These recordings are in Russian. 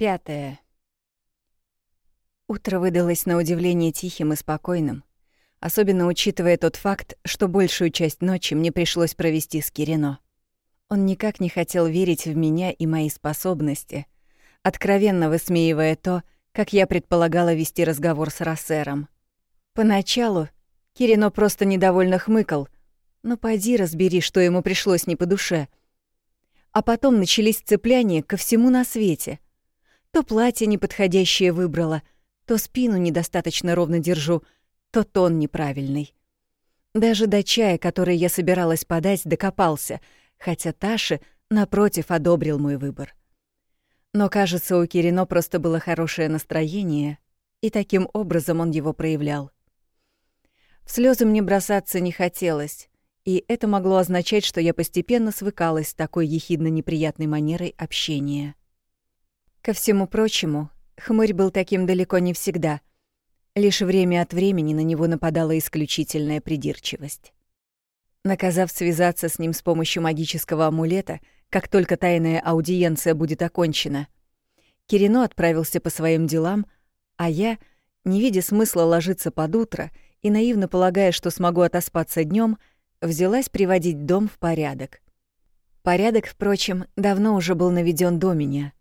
Пятое. Утро выдалось на удивление тихим и спокойным, особенно учитывая тот факт, что большую часть ночи мне пришлось провести с Кирино. Он никак не хотел верить в меня и мои способности, откровенно высмеивая то, как я предполагала вести разговор с Рассером. Поначалу Кирино просто недовольно хмыкал, но пойди разбери, что ему пришлось не по душе. А потом начались цепляния ко всему на свете — то платье неподходящее выбрала, то спину недостаточно ровно держу, то тон неправильный. Даже до чая, который я собиралась подать, докопался, хотя Таши, напротив, одобрил мой выбор. Но, кажется, у Кирино просто было хорошее настроение, и таким образом он его проявлял. В слезы мне бросаться не хотелось, и это могло означать, что я постепенно свыкалась с такой ехидно неприятной манерой общения. Ко всему прочему, хмырь был таким далеко не всегда. Лишь время от времени на него нападала исключительная придирчивость. Наказав связаться с ним с помощью магического амулета, как только тайная аудиенция будет окончена, Кирино отправился по своим делам, а я, не видя смысла ложиться под утро и наивно полагая, что смогу отоспаться днем, взялась приводить дом в порядок. Порядок, впрочем, давно уже был наведен до меня —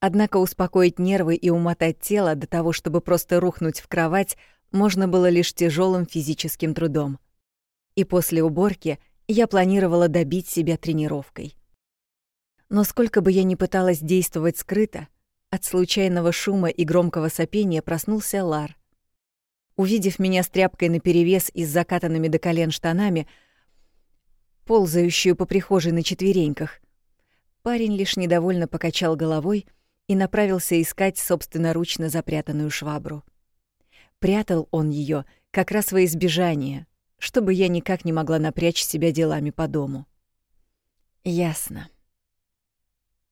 Однако успокоить нервы и умотать тело до того, чтобы просто рухнуть в кровать, можно было лишь тяжелым физическим трудом. И после уборки я планировала добить себя тренировкой. Но сколько бы я ни пыталась действовать скрыто, от случайного шума и громкого сопения проснулся Лар. Увидев меня с тряпкой наперевес и с закатанными до колен штанами, ползающую по прихожей на четвереньках, парень лишь недовольно покачал головой — и направился искать собственноручно запрятанную швабру. Прятал он ее как раз во избежание, чтобы я никак не могла напрячь себя делами по дому. Ясно.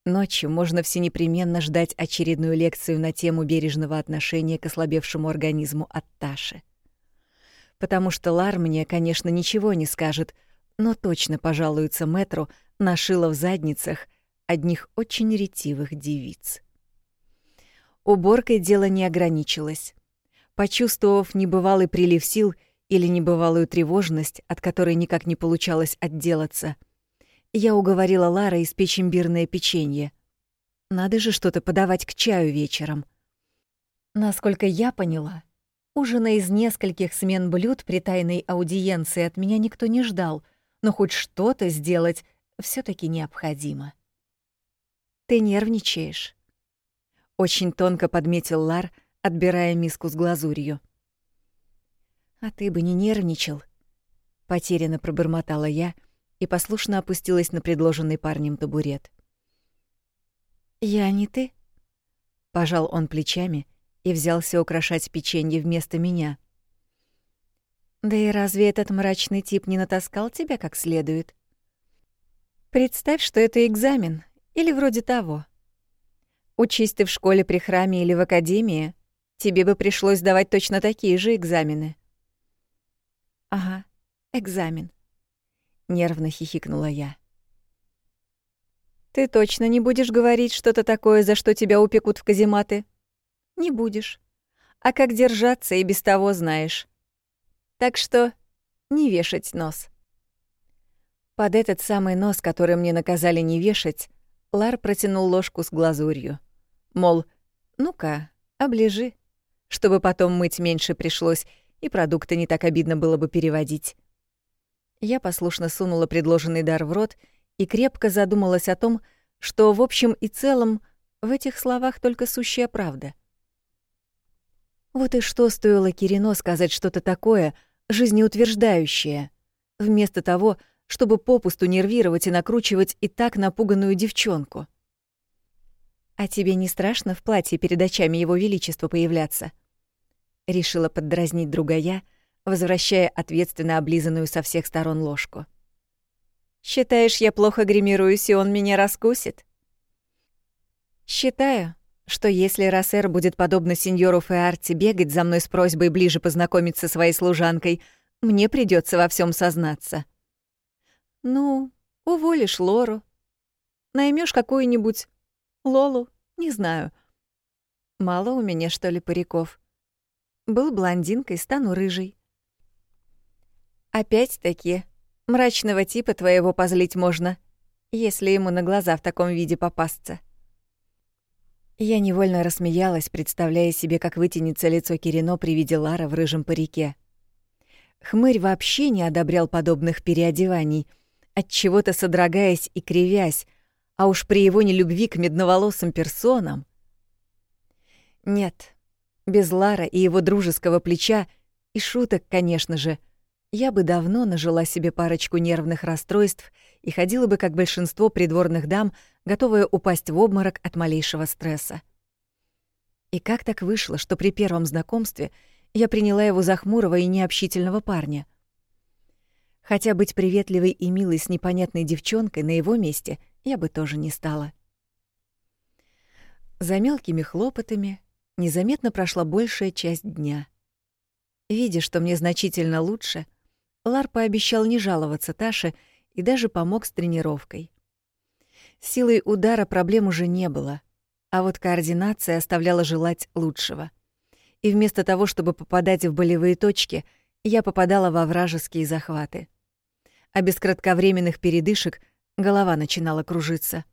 Ночью можно всенепременно ждать очередную лекцию на тему бережного отношения к ослабевшему организму от Таши. Потому что Лар мне, конечно, ничего не скажет, но точно пожалуется мэтру на шило в задницах одних очень ретивых девиц. Уборкой дело не ограничилось. Почувствовав небывалый прилив сил или небывалую тревожность, от которой никак не получалось отделаться, я уговорила Лара испечь имбирное печенье. Надо же что-то подавать к чаю вечером. Насколько я поняла, ужина из нескольких смен блюд при тайной аудиенции от меня никто не ждал, но хоть что-то сделать все таки необходимо. «Ты нервничаешь?» Очень тонко подметил Лар, отбирая миску с глазурью. «А ты бы не нервничал», — потерянно пробормотала я и послушно опустилась на предложенный парнем табурет. «Я не ты?» — пожал он плечами и взялся украшать печенье вместо меня. «Да и разве этот мрачный тип не натаскал тебя как следует? Представь, что это экзамен, или вроде того». Учись ты в школе при храме или в академии, тебе бы пришлось сдавать точно такие же экзамены. Ага, экзамен. Нервно хихикнула я. Ты точно не будешь говорить что-то такое, за что тебя упекут в казематы? Не будешь. А как держаться и без того знаешь. Так что не вешать нос. Под этот самый нос, который мне наказали не вешать, Лар протянул ложку с глазурью. Мол, ну-ка, оближи, чтобы потом мыть меньше пришлось, и продукты не так обидно было бы переводить. Я послушно сунула предложенный дар в рот и крепко задумалась о том, что в общем и целом в этих словах только сущая правда. Вот и что стоило Кирино сказать что-то такое, жизнеутверждающее, вместо того, чтобы попусту нервировать и накручивать и так напуганную девчонку. «А тебе не страшно в платье перед очами Его Величества появляться?» Решила поддразнить друга я, возвращая ответственно облизанную со всех сторон ложку. «Считаешь, я плохо гримируюсь, и он меня раскусит?» «Считаю, что если Рассер будет подобно сеньору Феарти бегать за мной с просьбой ближе познакомиться со своей служанкой, мне придется во всем сознаться. Ну, уволишь Лору, наймешь какую-нибудь Лолу? Не знаю. Мало у меня, что ли, париков? Был блондинкой, стану рыжей. Опять-таки, мрачного типа твоего позлить можно, если ему на глаза в таком виде попасться. Я невольно рассмеялась, представляя себе, как вытянется лицо Кирино при виде Лара в рыжем парике. Хмырь вообще не одобрял подобных переодеваний, от чего-то содрогаясь и кривясь, а уж при его нелюбви к медноволосым персонам. Нет, без Лара и его дружеского плеча и шуток, конечно же, я бы давно нажила себе парочку нервных расстройств и ходила бы, как большинство придворных дам, готовая упасть в обморок от малейшего стресса. И как так вышло, что при первом знакомстве я приняла его за хмурого и необщительного парня? Хотя быть приветливой и милой с непонятной девчонкой на его месте я бы тоже не стала. За мелкими хлопотами незаметно прошла большая часть дня. Видя, что мне значительно лучше, Лар пообещал не жаловаться Таше и даже помог с тренировкой. Силой удара проблем уже не было, а вот координация оставляла желать лучшего. И вместо того, чтобы попадать в болевые точки, я попадала во вражеские захваты. А без кратковременных передышек голова начинала кружиться.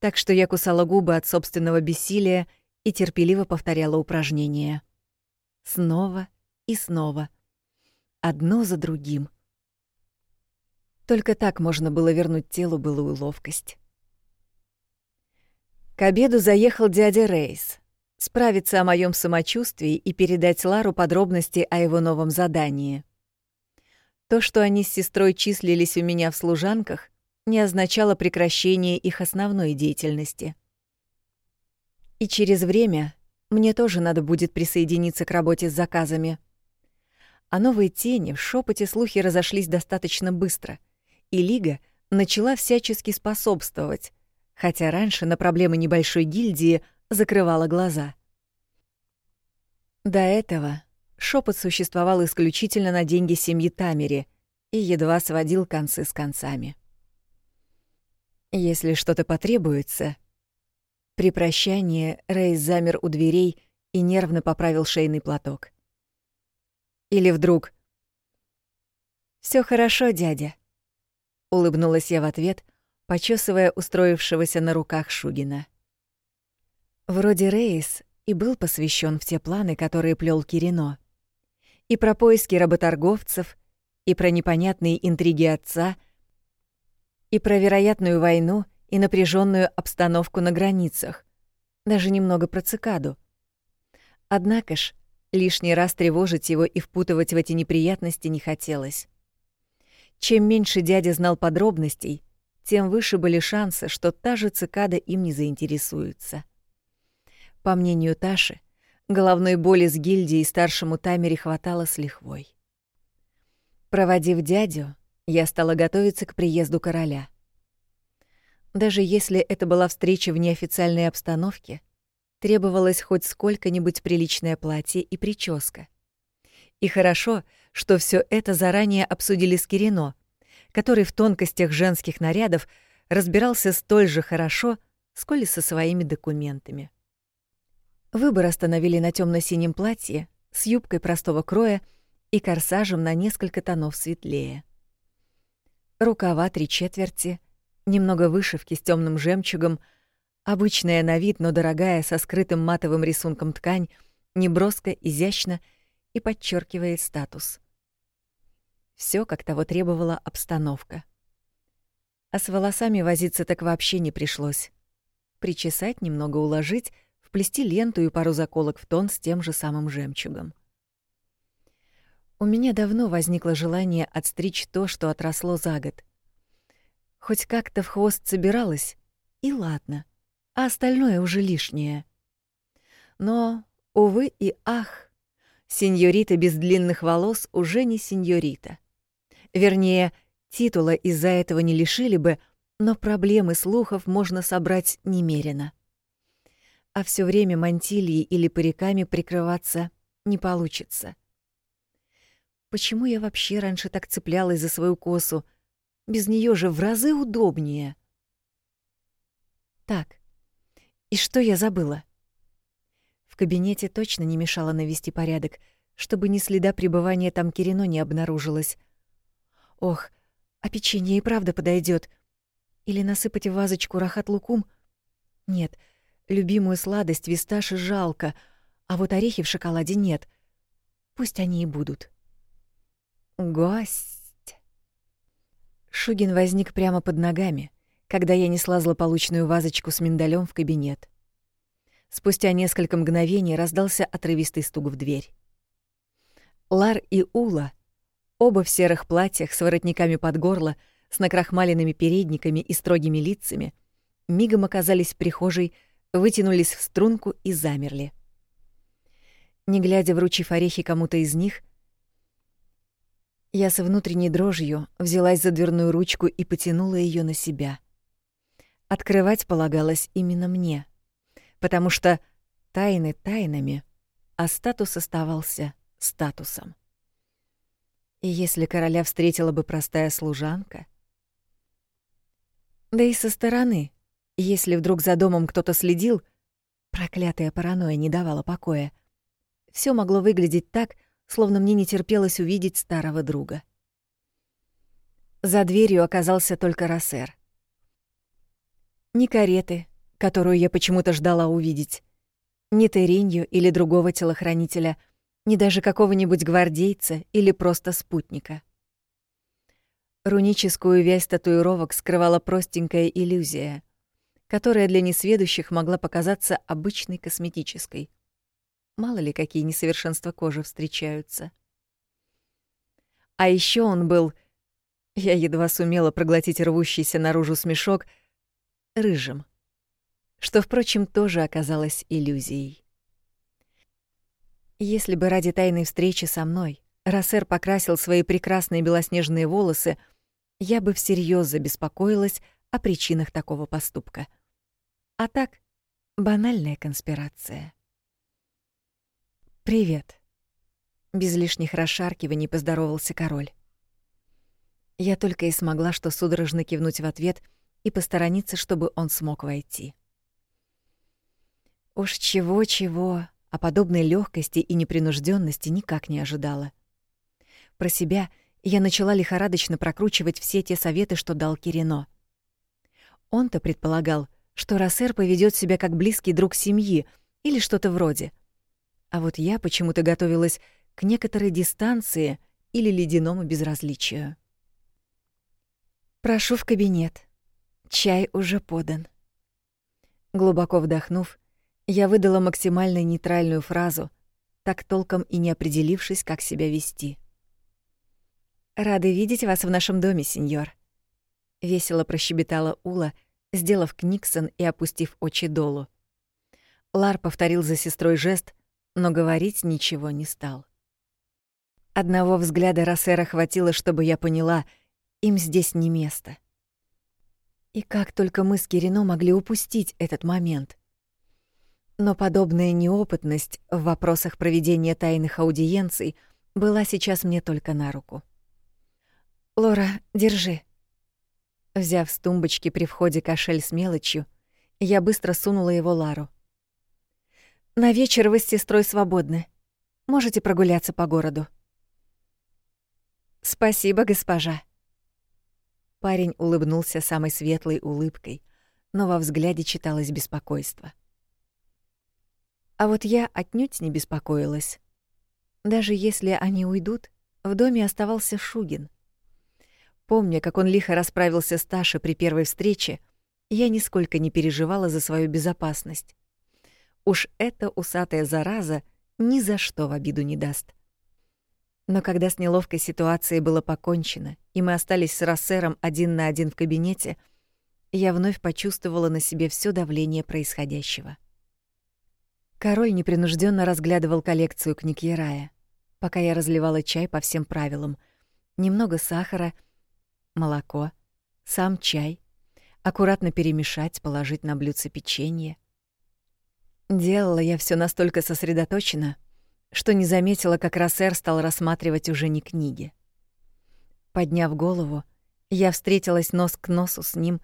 Так что я кусала губы от собственного бессилия и терпеливо повторяла упражнения. Снова и снова — одно за другим. Только так можно было вернуть телу былую ловкость. К обеду заехал дядя Рейс. Справиться о моем самочувствии и передать Лару подробности о его новом задании. То, что они с сестрой числились у меня в служанках, не означало прекращение их основной деятельности. И через время мне тоже надо будет присоединиться к работе с заказами — а новые тени в шепоте слухи разошлись достаточно быстро, и Лига начала всячески способствовать, хотя раньше на проблемы небольшой гильдии закрывала глаза. До этого шепот существовал исключительно на деньги семьи Тамери и едва сводил концы с концами. Если что-то потребуется... При прощании Рейс замер у дверей и нервно поправил шейный платок. Или вдруг Все хорошо, дядя», — улыбнулась я в ответ, почесывая устроившегося на руках Шугина. Вроде Рейс и был посвящен в те планы, которые плел Кирино. И про поиски работорговцев, и про непонятные интриги отца, и про вероятную войну и напряженную обстановку на границах, даже немного про цикаду. Однако ж, Лишний раз тревожить его и впутывать в эти неприятности не хотелось. Чем меньше дядя знал подробностей, тем выше были шансы, что та же цикада им не заинтересуется. По мнению Таши, головной боли с гильдией старшему Тамере хватало с лихвой. Проводив дядю, я стала готовиться к приезду короля. Даже если это была встреча в неофициальной обстановке — требовалось хоть сколько-нибудь приличное платье и прическа. И хорошо, что все это заранее обсудили с Кирино, который в тонкостях женских нарядов разбирался столь же хорошо, сколь и со своими документами. Выбор остановили на темно синем платье с юбкой простого кроя и корсажем на несколько тонов светлее. Рукава три четверти, немного вышивки с темным жемчугом — Обычная на вид, но дорогая, со скрытым матовым рисунком ткань, неброско, изящно и подчеркивает статус. Все, как того требовала обстановка. А с волосами возиться так вообще не пришлось. Причесать, немного уложить, вплести ленту и пару заколок в тон с тем же самым жемчугом. У меня давно возникло желание отстричь то, что отросло за год. Хоть как-то в хвост собиралась, и ладно — а остальное уже лишнее. Но, увы и ах, сеньорита без длинных волос уже не сеньорита. Вернее, титула из-за этого не лишили бы, но проблемы слухов можно собрать немерено. А все время мантилией или париками прикрываться не получится. Почему я вообще раньше так цеплялась за свою косу? Без нее же в разы удобнее. Так, и что я забыла? В кабинете точно не мешало навести порядок, чтобы ни следа пребывания там Кирино не обнаружилось. Ох, а печенье и правда подойдет. Или насыпать в вазочку рахат-лукум? Нет, любимую сладость висташи жалко, а вот орехи в шоколаде нет. Пусть они и будут. Гость. Шугин возник прямо под ногами, когда я несла злополучную вазочку с миндалем в кабинет. Спустя несколько мгновений раздался отрывистый стук в дверь. Лар и Ула, оба в серых платьях с воротниками под горло, с накрахмаленными передниками и строгими лицами, мигом оказались в прихожей, вытянулись в струнку и замерли. Не глядя, вручив орехи кому-то из них, я со внутренней дрожью взялась за дверную ручку и потянула ее на себя. Открывать полагалось именно мне, потому что тайны тайнами, а статус оставался статусом. И если короля встретила бы простая служанка, да и со стороны, если вдруг за домом кто-то следил, проклятая паранойя не давала покоя. Все могло выглядеть так, словно мне не терпелось увидеть старого друга. За дверью оказался только Рассер. Ни кареты, которую я почему-то ждала увидеть, ни Теринью или другого телохранителя, ни даже какого-нибудь гвардейца или просто спутника. Руническую вязь татуировок скрывала простенькая иллюзия, которая для несведущих могла показаться обычной косметической — Мало ли, какие несовершенства кожи встречаются. А еще он был... Я едва сумела проглотить рвущийся наружу смешок рыжим, что, впрочем, тоже оказалось иллюзией. Если бы ради тайной встречи со мной Рассер покрасил свои прекрасные белоснежные волосы, я бы всерьез забеспокоилась о причинах такого поступка. А так, банальная конспирация. «Привет». Без лишних расшаркиваний поздоровался король. Я только и смогла что судорожно кивнуть в ответ и посторониться, чтобы он смог войти. Уж чего-чего, а подобной легкости и непринужденности никак не ожидала. Про себя я начала лихорадочно прокручивать все те советы, что дал Кирино. Он-то предполагал, что Рассер поведет себя как близкий друг семьи или что-то вроде — а вот я почему-то готовилась к некоторой дистанции или ледяному безразличию. «Прошу в кабинет. Чай уже подан». Глубоко вдохнув, я выдала максимально нейтральную фразу, так толком и не определившись, как себя вести. «Рады видеть вас в нашем доме, сеньор», — весело прощебетала Ула, сделав книксон и опустив очи долу. Лар повторил за сестрой жест, но говорить ничего не стал. Одного взгляда Рассера хватило, чтобы я поняла, им здесь не место. И как только мы с Кирино могли упустить этот момент. Но подобная неопытность в вопросах проведения тайных аудиенций была сейчас мне только на руку. «Лора, держи». Взяв с тумбочки при входе кошель с мелочью, я быстро сунула его Лару. На вечер вы с сестрой свободны. Можете прогуляться по городу. Спасибо, госпожа. Парень улыбнулся самой светлой улыбкой, но во взгляде читалось беспокойство. А вот я отнюдь не беспокоилась. Даже если они уйдут, в доме оставался Шугин. Помня, как он лихо расправился с Ташей при первой встрече, я нисколько не переживала за свою безопасность. Уж эта усатая зараза ни за что в обиду не даст. Но когда с неловкой ситуацией было покончено, и мы остались с Рассером один на один в кабинете, я вновь почувствовала на себе все давление происходящего. Король непринужденно разглядывал коллекцию книг Ярая, пока я разливала чай по всем правилам. Немного сахара, молоко, сам чай, аккуратно перемешать, положить на блюдце печенье — Делала я все настолько сосредоточенно, что не заметила, как Рассер стал рассматривать уже не книги. Подняв голову, я встретилась нос к носу с ним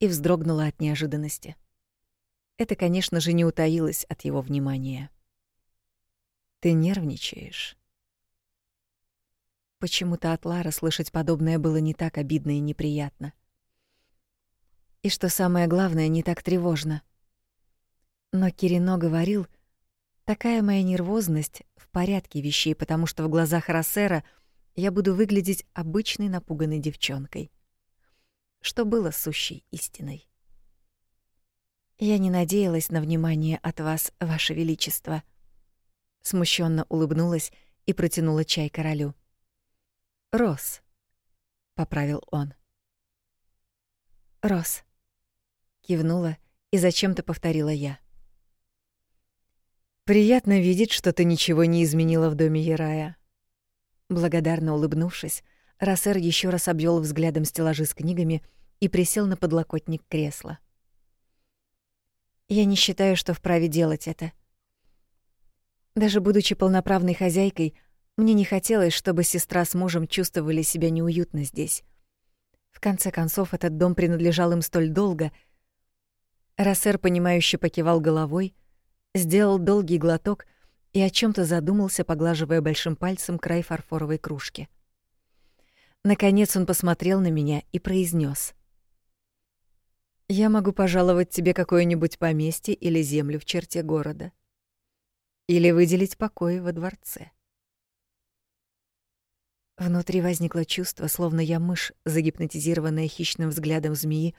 и вздрогнула от неожиданности. Это, конечно же, не утаилось от его внимания. Ты нервничаешь. Почему-то от Лары слышать подобное было не так обидно и неприятно. И что самое главное, не так тревожно. Но Кирино говорил, такая моя нервозность в порядке вещей, потому что в глазах Рассера я буду выглядеть обычной напуганной девчонкой. Что было сущей истиной. Я не надеялась на внимание от вас, ваше величество. Смущенно улыбнулась и протянула чай королю. Рос, поправил он. Рос. Кивнула и зачем-то повторила я. Приятно видеть, что ты ничего не изменила в доме Ярая. Благодарно улыбнувшись, Рассер еще раз обвел взглядом стеллажи с книгами и присел на подлокотник кресла. Я не считаю, что вправе делать это. Даже будучи полноправной хозяйкой, мне не хотелось, чтобы сестра с мужем чувствовали себя неуютно здесь. В конце концов, этот дом принадлежал им столь долго. Рассер, понимающе покивал головой, сделал долгий глоток и о чем то задумался, поглаживая большим пальцем край фарфоровой кружки. Наконец он посмотрел на меня и произнес: «Я могу пожаловать тебе какое-нибудь поместье или землю в черте города. Или выделить покои во дворце. Внутри возникло чувство, словно я мышь, загипнотизированная хищным взглядом змеи,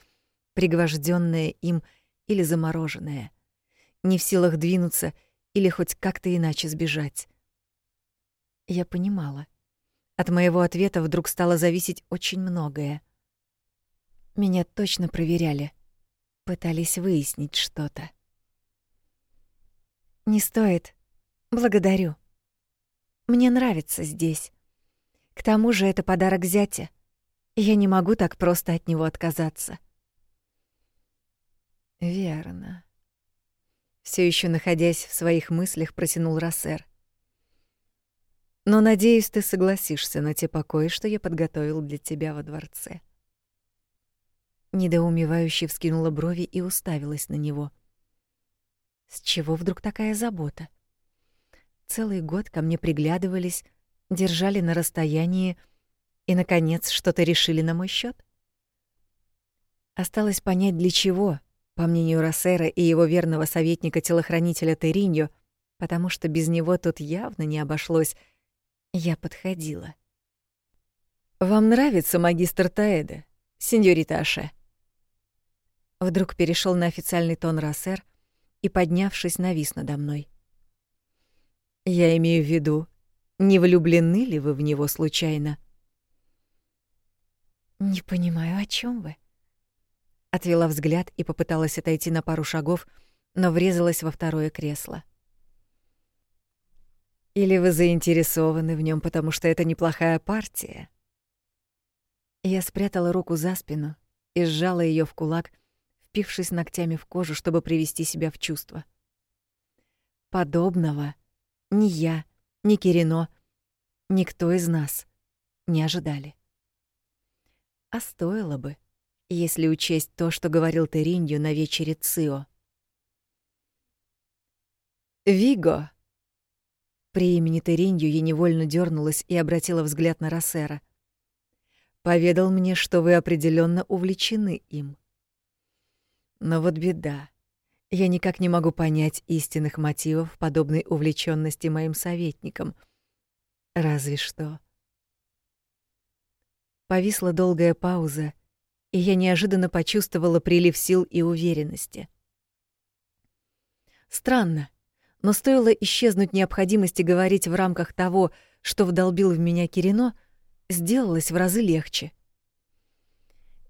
пригвожденная им или замороженная, не в силах двинуться или хоть как-то иначе сбежать. Я понимала. От моего ответа вдруг стало зависеть очень многое. Меня точно проверяли, пытались выяснить что-то. Не стоит. Благодарю. Мне нравится здесь. К тому же это подарок зятя. Я не могу так просто от него отказаться. Верно. Все еще находясь в своих мыслях, протянул Рассер. Но надеюсь, ты согласишься на те покои, что я подготовил для тебя во дворце. Недоумевающе вскинула брови и уставилась на него. С чего вдруг такая забота? Целый год ко мне приглядывались, держали на расстоянии и, наконец, что-то решили на мой счет. Осталось понять, для чего, по мнению Рассера и его верного советника-телохранителя Териньо, потому что без него тут явно не обошлось. Я подходила. «Вам нравится магистр Таэда, сеньорита Аше?» Вдруг перешел на официальный тон Рассер и, поднявшись, навис надо мной. «Я имею в виду, не влюблены ли вы в него случайно? Не понимаю, о чем вы. Отвела взгляд и попыталась отойти на пару шагов, но врезалась во второе кресло. Или вы заинтересованы в нем, потому что это неплохая партия? Я спрятала руку за спину и сжала ее в кулак, впившись ногтями в кожу, чтобы привести себя в чувство. Подобного ни я, ни Кирино, никто из нас не ожидали. А стоило бы, если учесть то, что говорил Теринью на вечере Цио. «Виго!» При имени Теринью я невольно дернулась и обратила взгляд на Рассера. «Поведал мне, что вы определенно увлечены им. Но вот беда. Я никак не могу понять истинных мотивов подобной увлеченности моим советникам. Разве что. Повисла долгая пауза, и я неожиданно почувствовала прилив сил и уверенности. Странно, но стоило исчезнуть необходимости говорить в рамках того, что вдолбил в меня Кирино, сделалось в разы легче.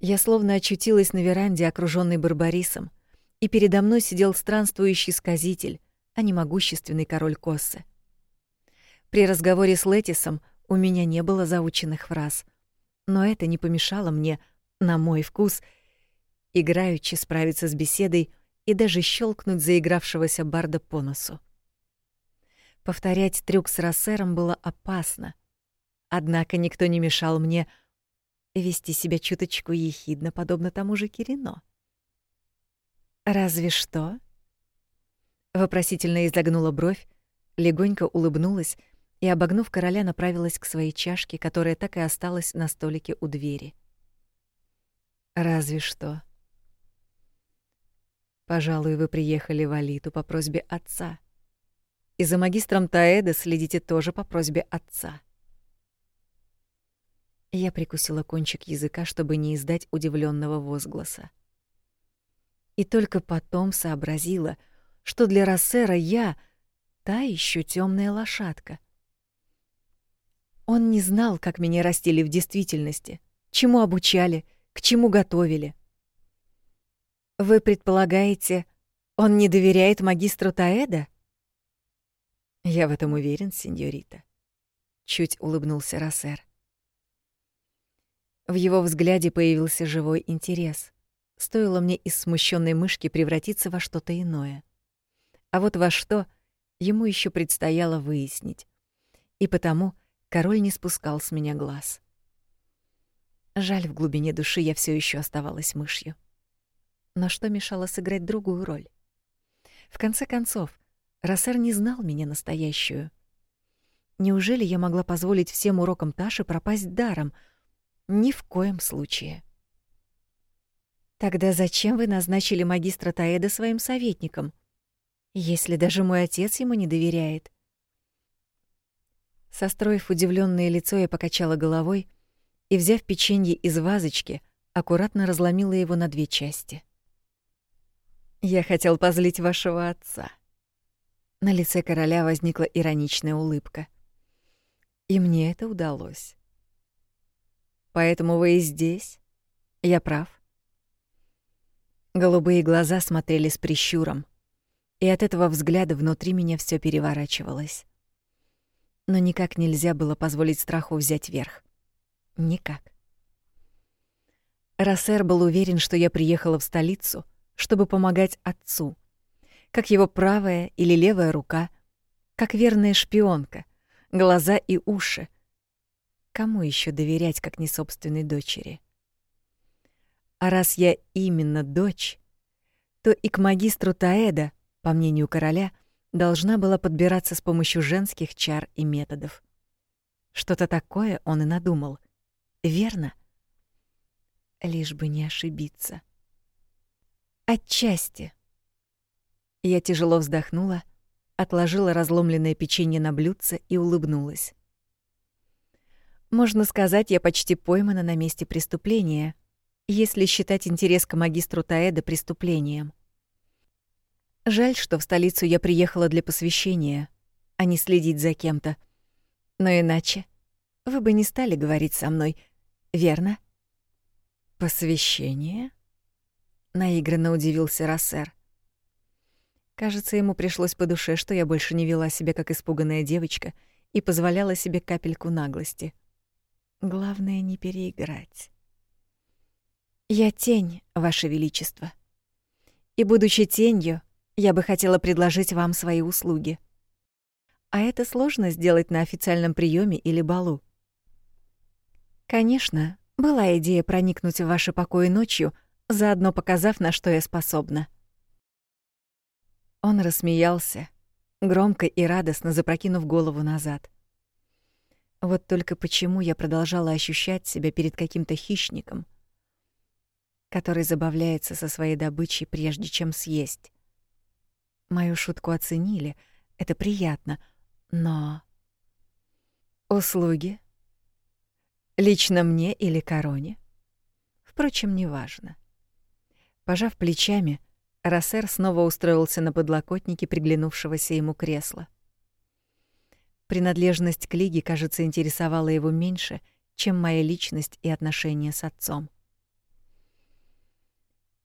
Я словно очутилась на веранде, окружённой барбарисом, и передо мной сидел странствующий сказитель, а не могущественный король Коссы. При разговоре с Летисом у меня не было заученных фраз, но это не помешало мне, на мой вкус, играючи справиться с беседой и даже щелкнуть заигравшегося барда по носу. Повторять трюк с Рассером было опасно, однако никто не мешал мне вести себя чуточку ехидно, подобно тому же Кирино. «Разве что?» Вопросительно изогнула бровь, легонько улыбнулась и, обогнув короля, направилась к своей чашке, которая так и осталась на столике у двери. Разве что. Пожалуй, вы приехали в Алиту по просьбе отца. И за магистром Таэда следите тоже по просьбе отца. Я прикусила кончик языка, чтобы не издать удивленного возгласа. И только потом сообразила, что для Рассера я та еще темная лошадка. Он не знал, как меня растили в действительности, чему обучали, к чему готовили. Вы предполагаете, он не доверяет магистру Таэда? Я в этом уверен, сеньорита. Чуть улыбнулся Рассер. В его взгляде появился живой интерес. Стоило мне из смущенной мышки превратиться во что-то иное. А вот во что ему еще предстояло выяснить. И потому король не спускал с меня глаз. Жаль, в глубине души я все еще оставалась мышью но что мешало сыграть другую роль? В конце концов, Рассер не знал меня настоящую. Неужели я могла позволить всем урокам Таши пропасть даром? Ни в коем случае. Тогда зачем вы назначили магистра Таэда своим советником, если даже мой отец ему не доверяет? Состроив удивленное лицо, я покачала головой и, взяв печенье из вазочки, аккуратно разломила его на две части. Я хотел позлить вашего отца. На лице короля возникла ироничная улыбка. И мне это удалось. Поэтому вы и здесь. Я прав. Голубые глаза смотрели с прищуром, и от этого взгляда внутри меня все переворачивалось. Но никак нельзя было позволить страху взять верх. Никак. Рассер был уверен, что я приехала в столицу — чтобы помогать отцу, как его правая или левая рука, как верная шпионка, глаза и уши. Кому еще доверять, как не собственной дочери? А раз я именно дочь, то и к магистру Таэда, по мнению короля, должна была подбираться с помощью женских чар и методов. Что-то такое он и надумал. Верно? Лишь бы не ошибиться. Отчасти. Я тяжело вздохнула, отложила разломленное печенье на блюдце и улыбнулась. Можно сказать, я почти поймана на месте преступления, если считать интерес к магистру Таэда преступлением. Жаль, что в столицу я приехала для посвящения, а не следить за кем-то. Но иначе вы бы не стали говорить со мной, верно? Посвящение? наигранно удивился Рассер. Кажется, ему пришлось по душе, что я больше не вела себя как испуганная девочка и позволяла себе капельку наглости. Главное не переиграть. Я тень, ваше величество. И будучи тенью, я бы хотела предложить вам свои услуги. А это сложно сделать на официальном приеме или балу. Конечно, была идея проникнуть в ваши покои ночью, заодно показав, на что я способна. Он рассмеялся, громко и радостно запрокинув голову назад. Вот только почему я продолжала ощущать себя перед каким-то хищником, который забавляется со своей добычей, прежде чем съесть. Мою шутку оценили, это приятно, но... Услуги? Лично мне или короне? Впрочем, неважно. Пожав плечами, Рассер снова устроился на подлокотнике приглянувшегося ему кресла. Принадлежность к лиге, кажется, интересовала его меньше, чем моя личность и отношения с отцом.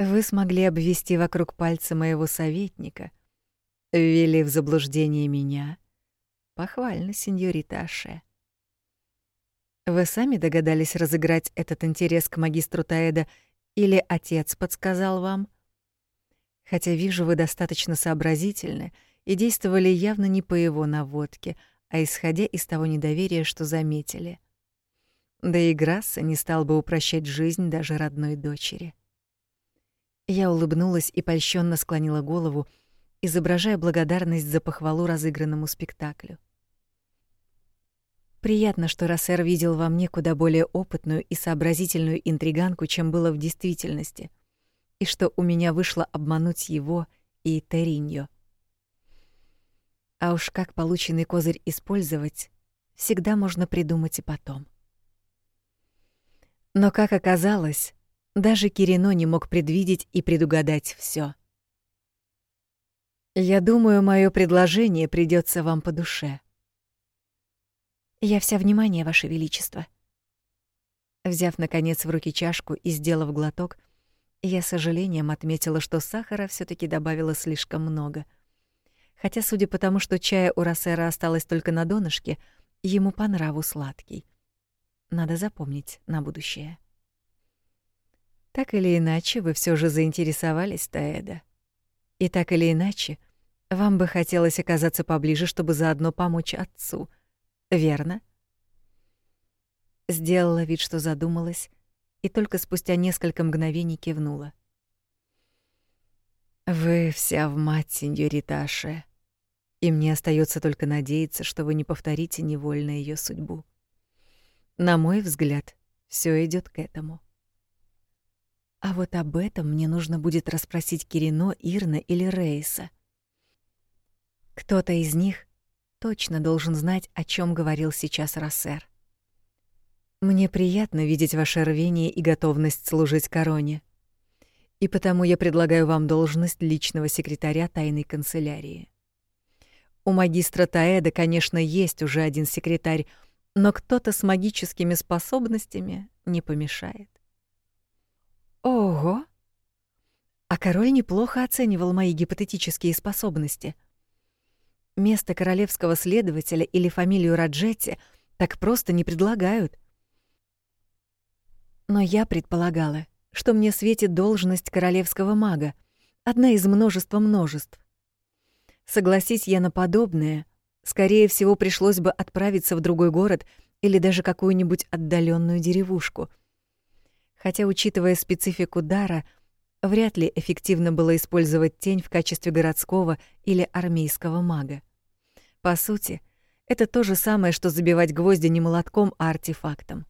Вы смогли обвести вокруг пальца моего советника, ввели в заблуждение меня. Похвально, сеньорита Аше. Вы сами догадались разыграть этот интерес к магистру Таэда или отец подсказал вам? Хотя вижу, вы достаточно сообразительны и действовали явно не по его наводке, а исходя из того недоверия, что заметили. Да и Грасса не стал бы упрощать жизнь даже родной дочери. Я улыбнулась и польщенно склонила голову, изображая благодарность за похвалу разыгранному спектаклю. Приятно, что Рассер видел во мне куда более опытную и сообразительную интриганку, чем было в действительности, и что у меня вышло обмануть его и Териньо. А уж как полученный козырь использовать, всегда можно придумать и потом. Но, как оказалось, даже Кирино не мог предвидеть и предугадать все. «Я думаю, мое предложение придется вам по душе», я вся внимание, Ваше Величество. Взяв, наконец, в руки чашку и сделав глоток, я с сожалением отметила, что сахара все таки добавила слишком много. Хотя, судя по тому, что чая у Рассера осталось только на донышке, ему по нраву сладкий. Надо запомнить на будущее. Так или иначе, вы все же заинтересовались, Таэда. И так или иначе, вам бы хотелось оказаться поближе, чтобы заодно помочь отцу — Верно? Сделала вид, что задумалась, и только спустя несколько мгновений кивнула. Вы вся в мать, сеньорита И мне остается только надеяться, что вы не повторите невольно ее судьбу. На мой взгляд, все идет к этому. А вот об этом мне нужно будет расспросить Кирино, Ирна или Рейса. Кто-то из них точно должен знать, о чем говорил сейчас Рассер. Мне приятно видеть ваше рвение и готовность служить короне. И потому я предлагаю вам должность личного секретаря тайной канцелярии. У магистра Таэда, конечно, есть уже один секретарь, но кто-то с магическими способностями не помешает. Ого! А король неплохо оценивал мои гипотетические способности. Место королевского следователя или фамилию Раджетти так просто не предлагают. Но я предполагала, что мне светит должность королевского мага, одна из множества множеств. Согласись я на подобное, скорее всего, пришлось бы отправиться в другой город или даже какую-нибудь отдаленную деревушку. Хотя, учитывая специфику дара, вряд ли эффективно было использовать тень в качестве городского или армейского мага. По сути, это то же самое, что забивать гвозди не молотком, а артефактом.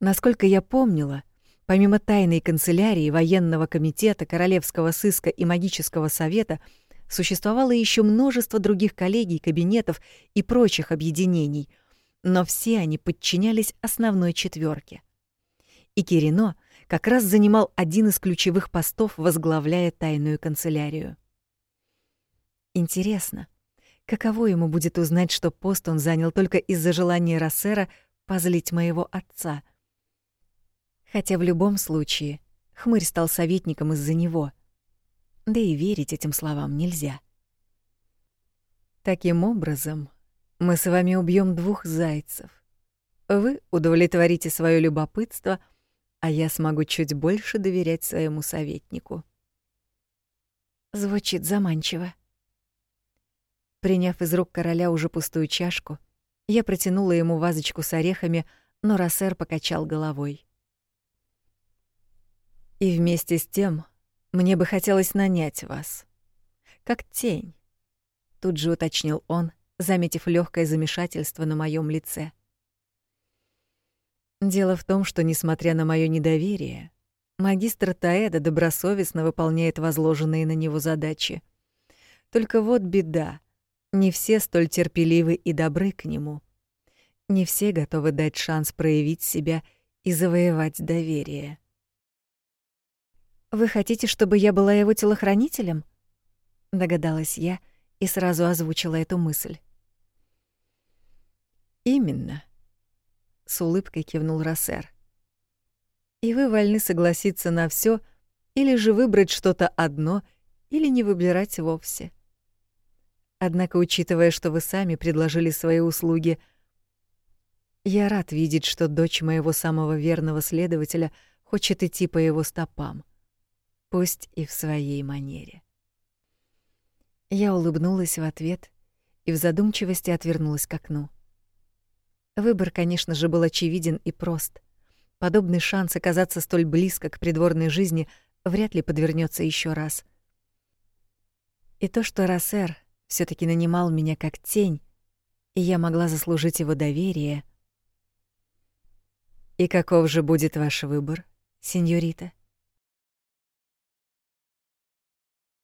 Насколько я помнила, помимо тайной канцелярии, военного комитета, королевского сыска и магического совета, существовало еще множество других коллегий, кабинетов и прочих объединений, но все они подчинялись основной четверке. И Кирино как раз занимал один из ключевых постов, возглавляя тайную канцелярию. Интересно, каково ему будет узнать, что пост он занял только из-за желания Рассера позлить моего отца? Хотя в любом случае хмырь стал советником из-за него. Да и верить этим словам нельзя. Таким образом, мы с вами убьем двух зайцев. Вы удовлетворите свое любопытство — а я смогу чуть больше доверять своему советнику. Звучит заманчиво. Приняв из рук короля уже пустую чашку, я протянула ему вазочку с орехами, но Рассер покачал головой. И вместе с тем мне бы хотелось нанять вас. Как тень. Тут же уточнил он, заметив легкое замешательство на моем лице. — Дело в том, что, несмотря на мое недоверие, магистр Таэда добросовестно выполняет возложенные на него задачи. Только вот беда. Не все столь терпеливы и добры к нему. Не все готовы дать шанс проявить себя и завоевать доверие. «Вы хотите, чтобы я была его телохранителем?» Догадалась я и сразу озвучила эту мысль. «Именно», — с улыбкой кивнул Рассер. «И вы вольны согласиться на все, или же выбрать что-то одно, или не выбирать вовсе. Однако, учитывая, что вы сами предложили свои услуги, я рад видеть, что дочь моего самого верного следователя хочет идти по его стопам, пусть и в своей манере». Я улыбнулась в ответ и в задумчивости отвернулась к окну. Выбор, конечно же, был очевиден и прост. Подобный шанс оказаться столь близко к придворной жизни вряд ли подвернется еще раз. И то, что Рассер все таки нанимал меня как тень, и я могла заслужить его доверие. И каков же будет ваш выбор, сеньорита?